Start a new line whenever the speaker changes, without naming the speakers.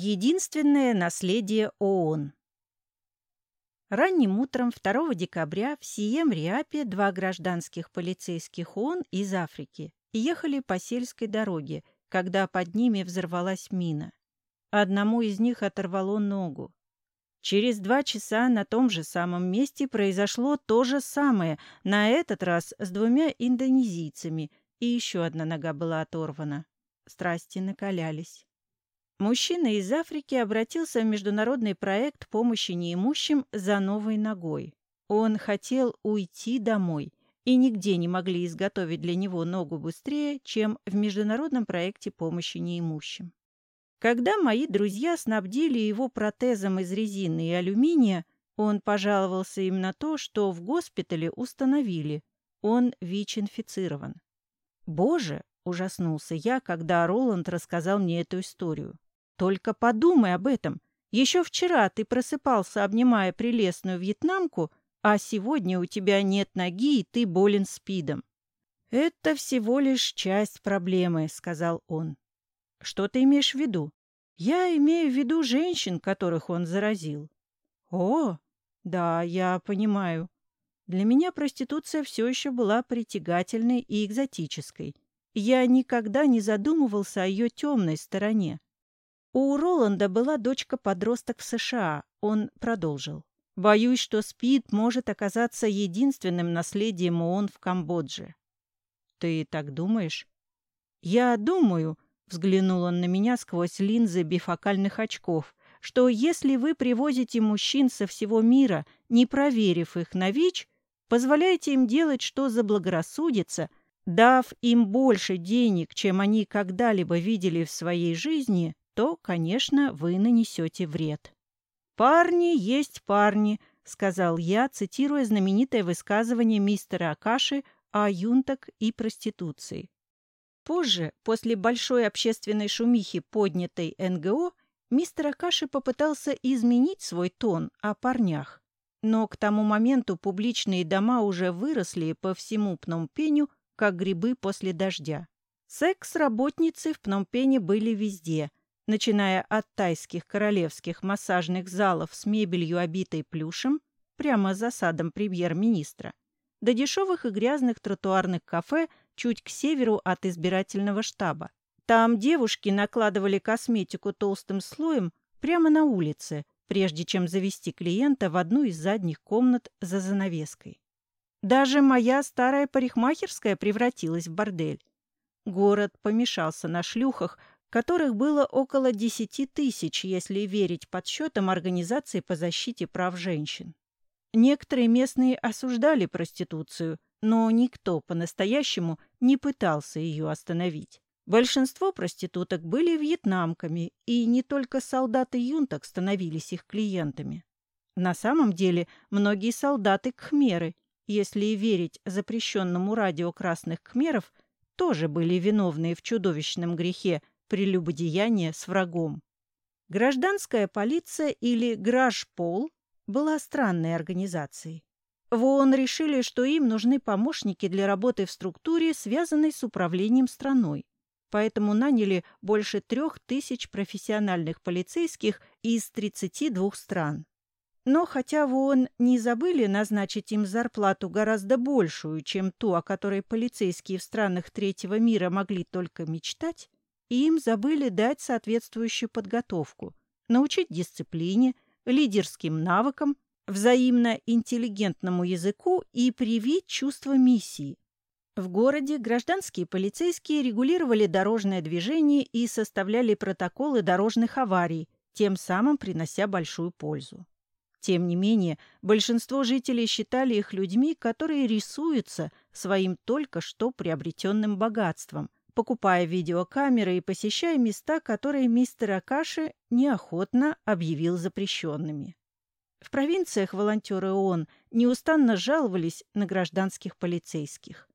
Единственное наследие ООН. Ранним утром 2 декабря в Сием-Риапе два гражданских полицейских ООН из Африки ехали по сельской дороге, когда под ними взорвалась мина. Одному из них оторвало ногу. Через два часа на том же самом месте произошло то же самое, на этот раз с двумя индонезийцами, и еще одна нога была оторвана. Страсти накалялись. Мужчина из Африки обратился в международный проект помощи неимущим за новой ногой. Он хотел уйти домой, и нигде не могли изготовить для него ногу быстрее, чем в международном проекте помощи неимущим. Когда мои друзья снабдили его протезом из резины и алюминия, он пожаловался им на то, что в госпитале установили, он ВИЧ-инфицирован. «Боже!» – ужаснулся я, когда Роланд рассказал мне эту историю. Только подумай об этом. Еще вчера ты просыпался, обнимая прелестную вьетнамку, а сегодня у тебя нет ноги, и ты болен спидом. «Это всего лишь часть проблемы», — сказал он. «Что ты имеешь в виду?» «Я имею в виду женщин, которых он заразил». «О, да, я понимаю. Для меня проституция все еще была притягательной и экзотической. Я никогда не задумывался о ее темной стороне. У Роланда была дочка-подросток в США. Он продолжил. Боюсь, что СПИД может оказаться единственным наследием ООН в Камбодже. Ты так думаешь? Я думаю, взглянул он на меня сквозь линзы бифокальных очков, что если вы привозите мужчин со всего мира, не проверив их на ВИЧ, позволяете им делать, что заблагорассудится, дав им больше денег, чем они когда-либо видели в своей жизни, то, конечно, вы нанесете вред. «Парни есть парни», — сказал я, цитируя знаменитое высказывание мистера Акаши о юнтах и проституции. Позже, после большой общественной шумихи, поднятой НГО, мистер Акаши попытался изменить свой тон о парнях. Но к тому моменту публичные дома уже выросли по всему Пномпеню, как грибы после дождя. Секс-работницы в Пномпене были везде, начиная от тайских королевских массажных залов с мебелью, обитой плюшем, прямо за садом премьер-министра, до дешевых и грязных тротуарных кафе чуть к северу от избирательного штаба. Там девушки накладывали косметику толстым слоем прямо на улице, прежде чем завести клиента в одну из задних комнат за занавеской. Даже моя старая парикмахерская превратилась в бордель. Город помешался на шлюхах, которых было около 10 тысяч, если верить подсчетам Организации по защите прав женщин. Некоторые местные осуждали проституцию, но никто по-настоящему не пытался ее остановить. Большинство проституток были вьетнамками, и не только солдаты юнток становились их клиентами. На самом деле, многие солдаты кхмеры, если верить запрещенному радио красных кхмеров, тоже были виновные в чудовищном грехе прелюбодеяние с врагом. Гражданская полиция или Гражпол была странной организацией. В ООН решили, что им нужны помощники для работы в структуре, связанной с управлением страной. Поэтому наняли больше трех тысяч профессиональных полицейских из 32 стран. Но хотя в ООН не забыли назначить им зарплату гораздо большую, чем ту, о которой полицейские в странах третьего мира могли только мечтать, и им забыли дать соответствующую подготовку, научить дисциплине, лидерским навыкам, взаимно интеллигентному языку и привить чувство миссии. В городе гражданские полицейские регулировали дорожное движение и составляли протоколы дорожных аварий, тем самым принося большую пользу. Тем не менее, большинство жителей считали их людьми, которые рисуются своим только что приобретенным богатством, покупая видеокамеры и посещая места, которые мистер Акаши неохотно объявил запрещенными. В провинциях волонтеры ООН неустанно жаловались на гражданских полицейских.